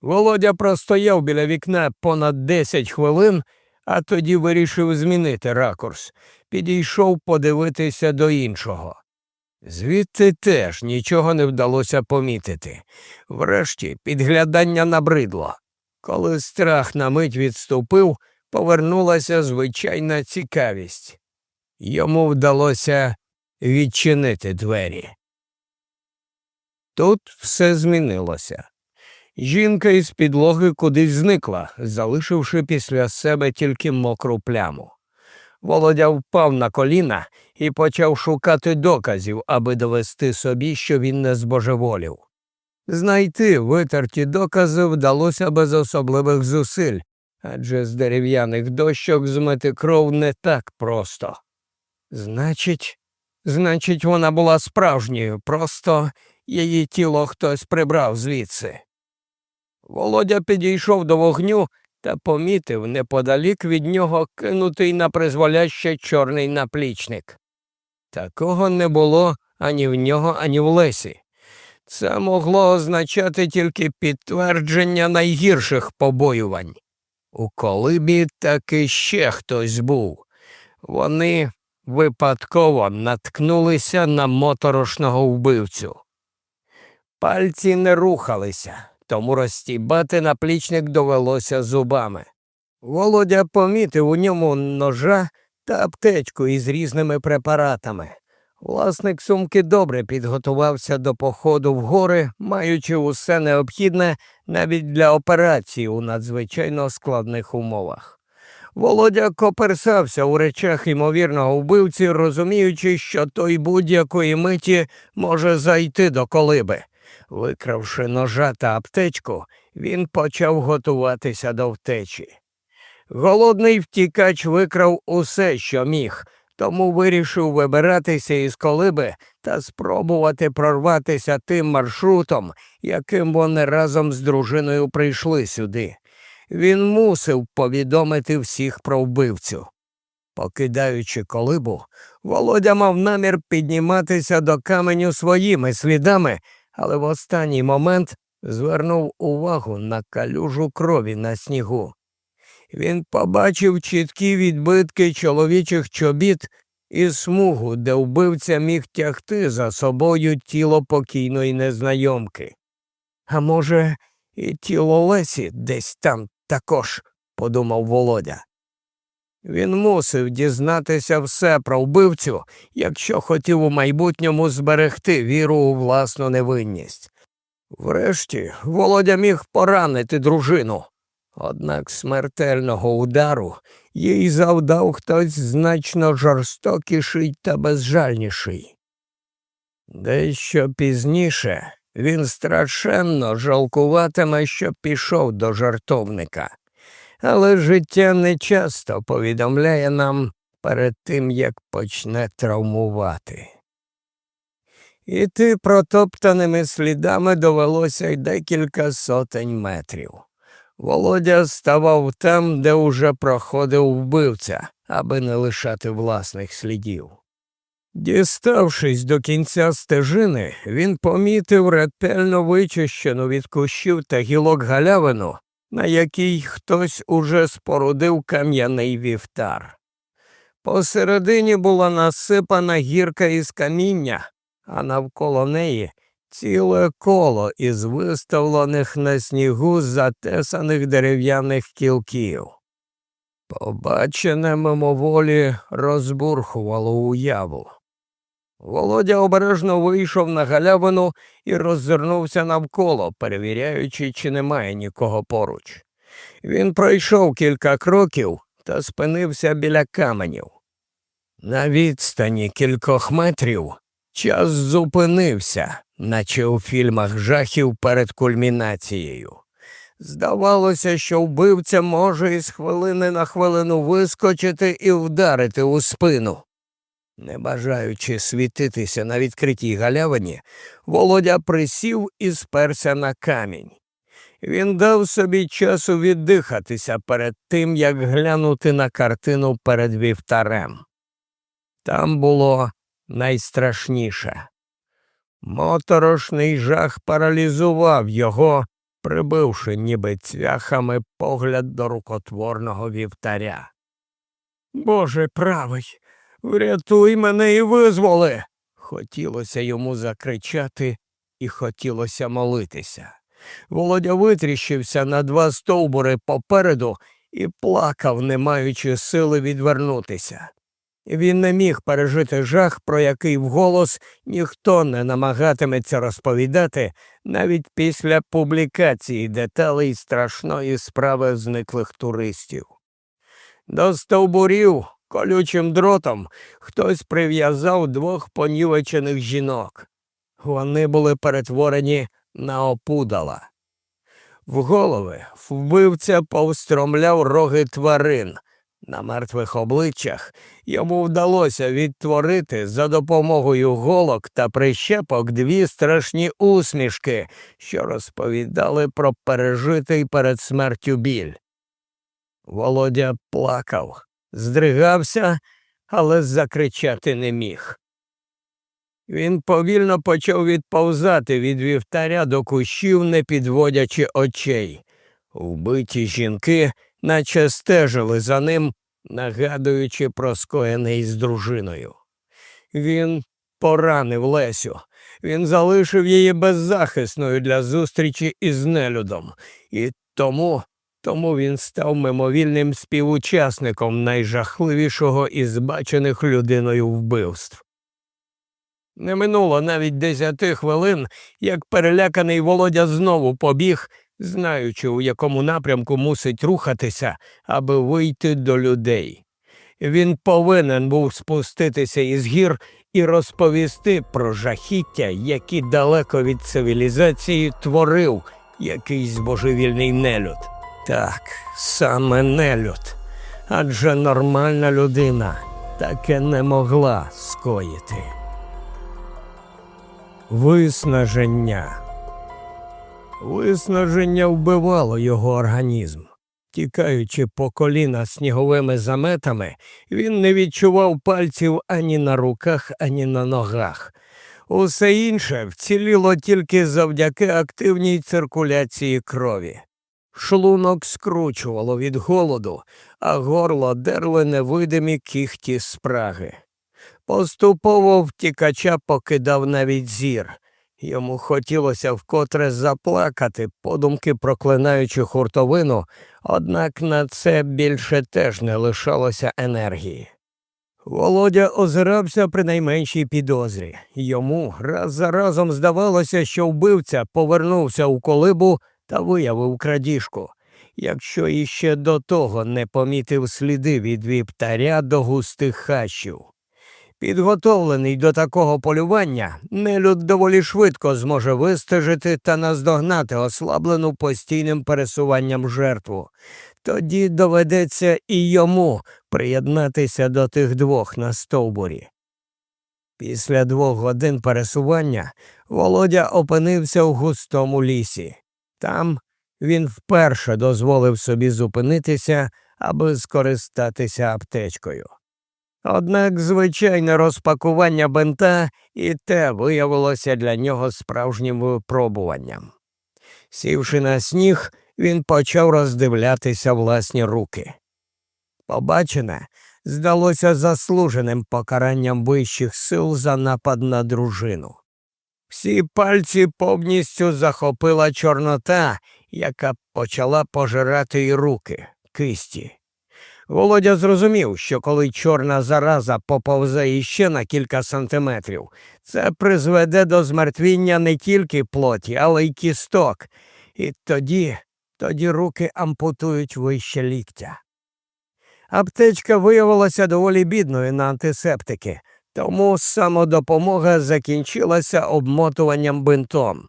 Володя простояв біля вікна понад десять хвилин, а тоді вирішив змінити ракурс підійшов подивитися до іншого. Звідти теж нічого не вдалося помітити. Врешті підглядання набридло. Коли страх на мить відступив, повернулася звичайна цікавість. Йому вдалося відчинити двері. Тут все змінилося. Жінка із підлоги кудись зникла, залишивши після себе тільки мокру пляму. Володя впав на коліна і почав шукати доказів, аби довести собі, що він не збожеволів. Знайти витерті докази вдалося без особливих зусиль, адже з дерев'яних дощок змити кров не так просто. Значить, значить, вона була справжньою, просто її тіло хтось прибрав звідси. Володя підійшов до вогню та помітив неподалік від нього кинутий на призволяще чорний наплічник. Такого не було ані в нього, ані в лесі. Це могло означати тільки підтвердження найгірших побоювань. У колибі таки ще хтось був. Вони випадково наткнулися на моторошного вбивцю. Пальці не рухалися, тому розстібати наплічник довелося зубами. Володя помітив у ньому ножа та аптечку із різними препаратами. Власник сумки добре підготувався до походу в гори, маючи усе необхідне навіть для операції у надзвичайно складних умовах. Володя коперсався у речах ймовірного вбивці, розуміючи, що той будь-якої миті може зайти до колиби. Викравши ножа та аптечку, він почав готуватися до втечі. Голодний втікач викрав усе, що міг, тому вирішив вибиратися із колиби та спробувати прорватися тим маршрутом, яким вони разом з дружиною прийшли сюди. Він мусив повідомити всіх про вбивцю. Покидаючи колибу, Володя мав намір підніматися до каменю своїми слідами, але в останній момент звернув увагу на калюжу крові на снігу. Він побачив чіткі відбитки чоловічих чобіт і смугу, де вбивця міг тягти за собою тіло покійної незнайомки. А може, і тіло Лесі десь там також, подумав Володя. Він мусив дізнатися все про вбивцю, якщо хотів у майбутньому зберегти віру у власну невинність. Врешті Володя міг поранити дружину, однак смертельного удару їй завдав хтось значно жорстокіший та безжальніший. Дещо пізніше він страшенно жалкуватиме, що пішов до жартовника але життя не часто повідомляє нам перед тим, як почне травмувати. Іти протоптаними слідами довелося й декілька сотень метрів. Володя ставав там, де уже проходив вбивця, аби не лишати власних слідів. Діставшись до кінця стежини, він помітив ретельно вичищену від кущів та гілок галявину, на якій хтось уже спорудив кам'яний вівтар. Посередині була насипана гірка із каміння, а навколо неї ціле коло із виставлених на снігу затесаних дерев'яних кілків. Побачене мимоволі розбурхувало уяву. Володя обережно вийшов на галявину і роззирнувся навколо, перевіряючи, чи немає нікого поруч. Він пройшов кілька кроків та спинився біля каменів. На відстані кількох метрів час зупинився, наче у фільмах жахів перед кульмінацією. Здавалося, що вбивця може із хвилини на хвилину вискочити і вдарити у спину. Не бажаючи світитися на відкритій галявині, Володя присів і сперся на камінь. Він дав собі часу віддихатися перед тим, як глянути на картину перед вівтарем. Там було найстрашніше. Моторошний жах паралізував його, прибивши ніби цвяхами погляд до рукотворного вівтаря. Боже правий, Врятуй мене і визволи. Хотілося йому закричати і хотілося молитися. Володя витріщився на два стовбури попереду і плакав, не маючи сили відвернутися. Він не міг пережити жах, про який вголос ніхто не намагатиметься розповідати навіть після публікації деталей страшної справи зниклих туристів. До стовбурів Колючим дротом хтось прив'язав двох понівечених жінок. Вони були перетворені на опудала. В голови вбивця повстромляв роги тварин. На мертвих обличчях йому вдалося відтворити за допомогою голок та прищепок дві страшні усмішки, що розповідали про пережитий перед смертю біль. Володя плакав, здригався, але закричати не міг. Він повільно почав відповзати від вівтаря до кущів, не підводячи очей. Вбиті жінки наче стежили за ним, нагадуючи про скоєне із дружиною. Він поранив Лесю, він залишив її беззахисною для зустрічі із нелюдом, і тому тому він став мимовільним співучасником найжахливішого із бачених людиною вбивств. Не минуло навіть десяти хвилин, як переляканий Володя знову побіг, знаючи, у якому напрямку мусить рухатися, аби вийти до людей. Він повинен був спуститися із гір і розповісти про жахіття, які далеко від цивілізації творив якийсь божевільний нелюд. Так, саме нелюд. Адже нормальна людина таке не могла скоїти. Виснаження. Виснаження вбивало його організм. Тікаючи по коліна сніговими заметами, він не відчував пальців ані на руках, ані на ногах. Усе інше вціліло тільки завдяки активній циркуляції крові. Шлунок скручувало від голоду, а горло дерли невидимі кіхті спраги. Поступово втікача покидав навіть зір. Йому хотілося вкотре заплакати, подумки проклинаючи хуртовину, однак на це більше теж не лишалося енергії. Володя озирався при найменшій підозрі. Йому раз за разом здавалося, що вбивця повернувся у колибу та виявив крадіжку, якщо іще до того не помітив сліди від віптаря до густих хащів. Підготовлений до такого полювання, нелюд доволі швидко зможе вистежити та наздогнати ослаблену постійним пересуванням жертву. Тоді доведеться і йому приєднатися до тих двох на стовбурі. Після двох годин пересування Володя опинився в густому лісі. Там він вперше дозволив собі зупинитися, аби скористатися аптечкою. Однак звичайне розпакування бента і те виявилося для нього справжнім випробуванням. Сівши на сніг, він почав роздивлятися власні руки. Побачене здалося заслуженим покаранням вищих сил за напад на дружину. Всі пальці повністю захопила Чорнота, яка почала пожирати й руки, кисті. Володя зрозумів, що коли чорна зараза поповзе іще на кілька сантиметрів, це призведе до змертвіння не тільки плоті, але й кісток, і тоді, тоді руки ампутують вище ліктя. Аптечка виявилася доволі бідною на антисептики, тому самодопомога закінчилася обмотуванням бинтом.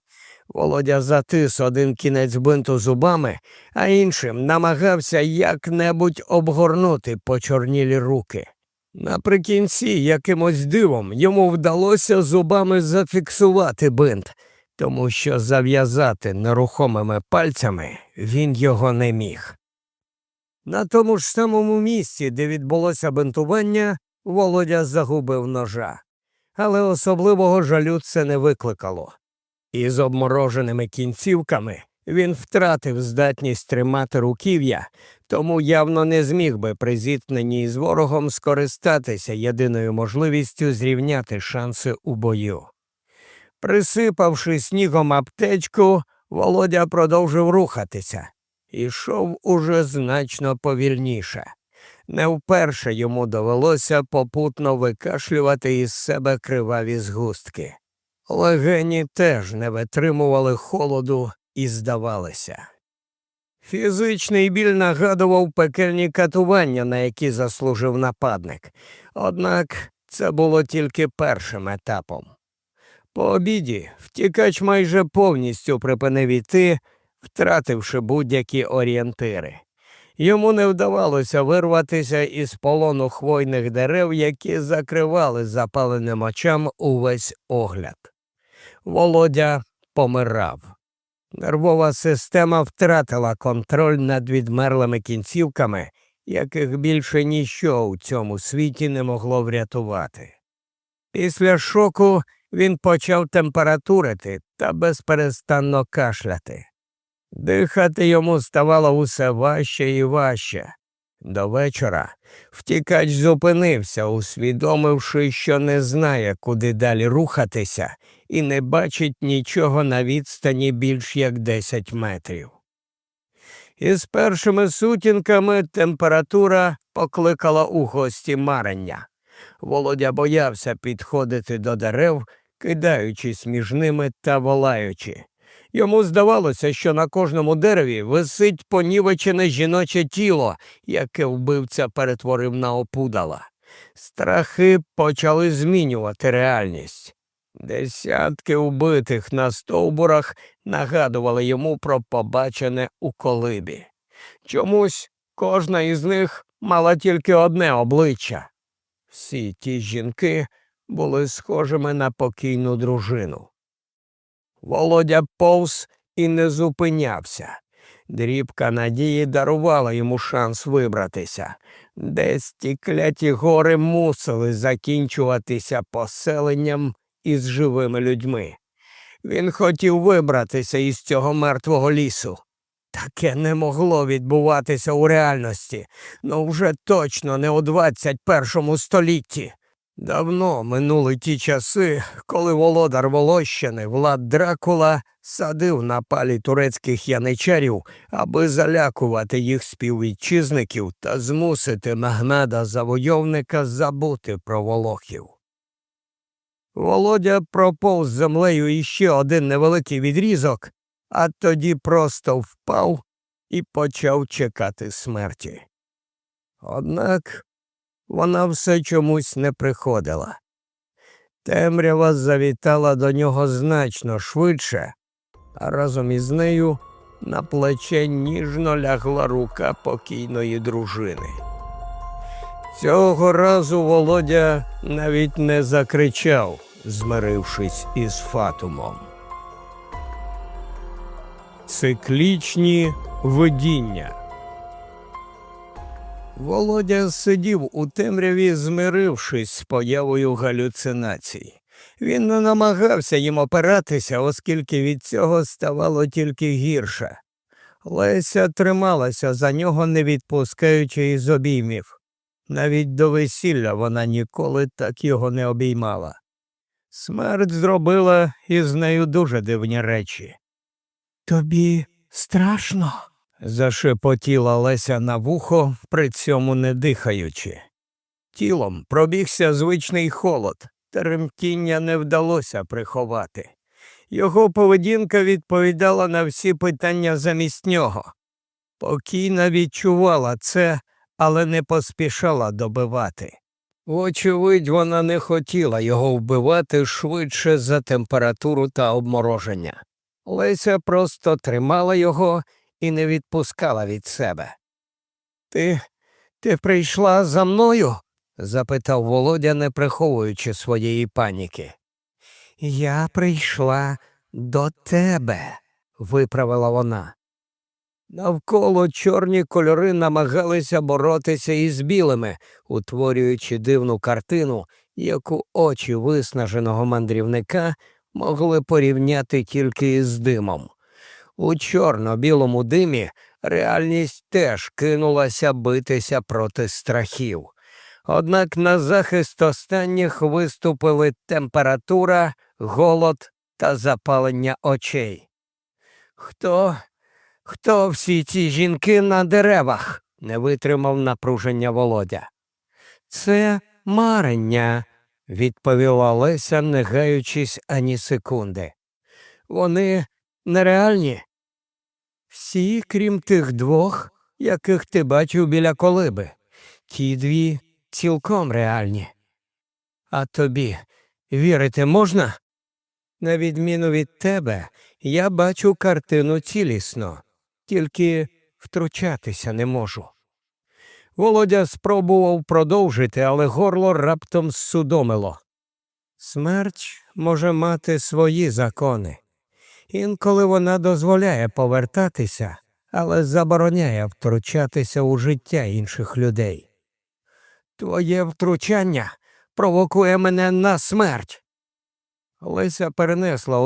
Володя затис один кінець бинту зубами, а іншим намагався як-небудь обгорнути почорнілі руки. Наприкінці якимось дивом йому вдалося зубами зафіксувати бинт, тому що зав'язати нерухомими пальцями він його не міг. На тому ж самому місці, де відбулося бинтування, Володя загубив ножа, але особливого жалю це не викликало. Із обмороженими кінцівками він втратив здатність тримати руків'я, тому явно не зміг би при зіткненні з ворогом скористатися єдиною можливістю зрівняти шанси у бою. Присипавши снігом аптечку, Володя продовжив рухатися. Ішов уже значно повільніше. Не вперше йому довелося попутно викашлювати із себе криваві згустки. Легені теж не витримували холоду і здавалися. Фізичний біль нагадував пекельні катування, на які заслужив нападник, однак це було тільки першим етапом. По обіді втікач майже повністю припинив іти, втративши будь-які орієнтири. Йому не вдавалося вирватися із полону хвойних дерев, які закривали запаленим очам увесь огляд. Володя помирав. Нервова система втратила контроль над відмерлими кінцівками, яких більше ніщо у цьому світі не могло врятувати. Після шоку він почав температурити та безперестанно кашляти. Дихати йому ставало усе важче і важче. До вечора втікач зупинився, усвідомивши, що не знає, куди далі рухатися, і не бачить нічого на відстані більш як 10 метрів. Із першими сутінками температура покликала у гості марення. Володя боявся підходити до дерев, кидаючись між ними та волаючи. Йому здавалося, що на кожному дереві висить понівечене жіноче тіло, яке вбивця перетворив на опудала. Страхи почали змінювати реальність. Десятки убитих на стовбурах нагадували йому про побачене у колибі. Чомусь кожна із них мала тільки одне обличчя. Всі ті жінки були схожими на покійну дружину. Володя повз і не зупинявся. Дрібка надії дарувала йому шанс вибратися. Десь ті кляті гори мусили закінчуватися поселенням із живими людьми. Він хотів вибратися із цього мертвого лісу. Таке не могло відбуватися у реальності, ну вже точно не у 21 столітті. Давно минули ті часи, коли володар Волощини Влад Дракула садив на палі турецьких яничарів, аби залякувати їх співвітчизників та змусити нагнада завойовника забути про волохів. Володя проповз землею іще один невеликий відрізок, а тоді просто впав і почав чекати смерті. Однак вона все чомусь не приходила. Темрява завітала до нього значно швидше, а разом із нею на плече ніжно лягла рука покійної дружини. Цього разу Володя навіть не закричав, змирившись із Фатумом. Циклічні видіння. Володя сидів у темряві, змирившись з появою галюцинацій. Він не намагався їм опиратися, оскільки від цього ставало тільки гірше. Леся трималася за нього, не відпускаючи із обіймів. Навіть до весілля вона ніколи так його не обіймала. Смерть зробила із нею дуже дивні речі. Тобі страшно? Зашепотіла Леся на вухо, при цьому не дихаючи. Тілом пробігся звичний холод, тремтіння не вдалося приховати. Його поведінка відповідала на всі питання замість нього. Покійна відчувала це, але не поспішала добивати. Вочевидь, вона не хотіла його вбивати швидше за температуру та обмороження. Леся просто тримала його і не відпускала від себе. Ти ти прийшла за мною? запитав Володя, не приховуючи своєї паніки. Я прийшла до тебе, виправила вона. Навколо чорні кольори намагалися боротися із білими, утворюючи дивну картину, яку очі виснаженого мандрівника могли порівняти тільки із димом. У чорно-білому димі реальність теж кинулася битися проти страхів. Однак на захист останніх виступили температура, голод та запалення очей. Хто Хто всі ці жінки на деревах? не витримав напруження Володя. Це марення, відповіла Леся, не гаючись ані секунди. Вони нереальні. Всі, крім тих двох, яких ти бачив біля колиби. Ті дві цілком реальні. А тобі вірити можна? На відміну від тебе, я бачу картину цілісно, тільки втручатися не можу. Володя спробував продовжити, але горло раптом судомило. Смерть може мати свої закони. Інколи вона дозволяє повертатися, але забороняє втручатися у життя інших людей. Твоє втручання провокує мене на смерть. Леся перенесла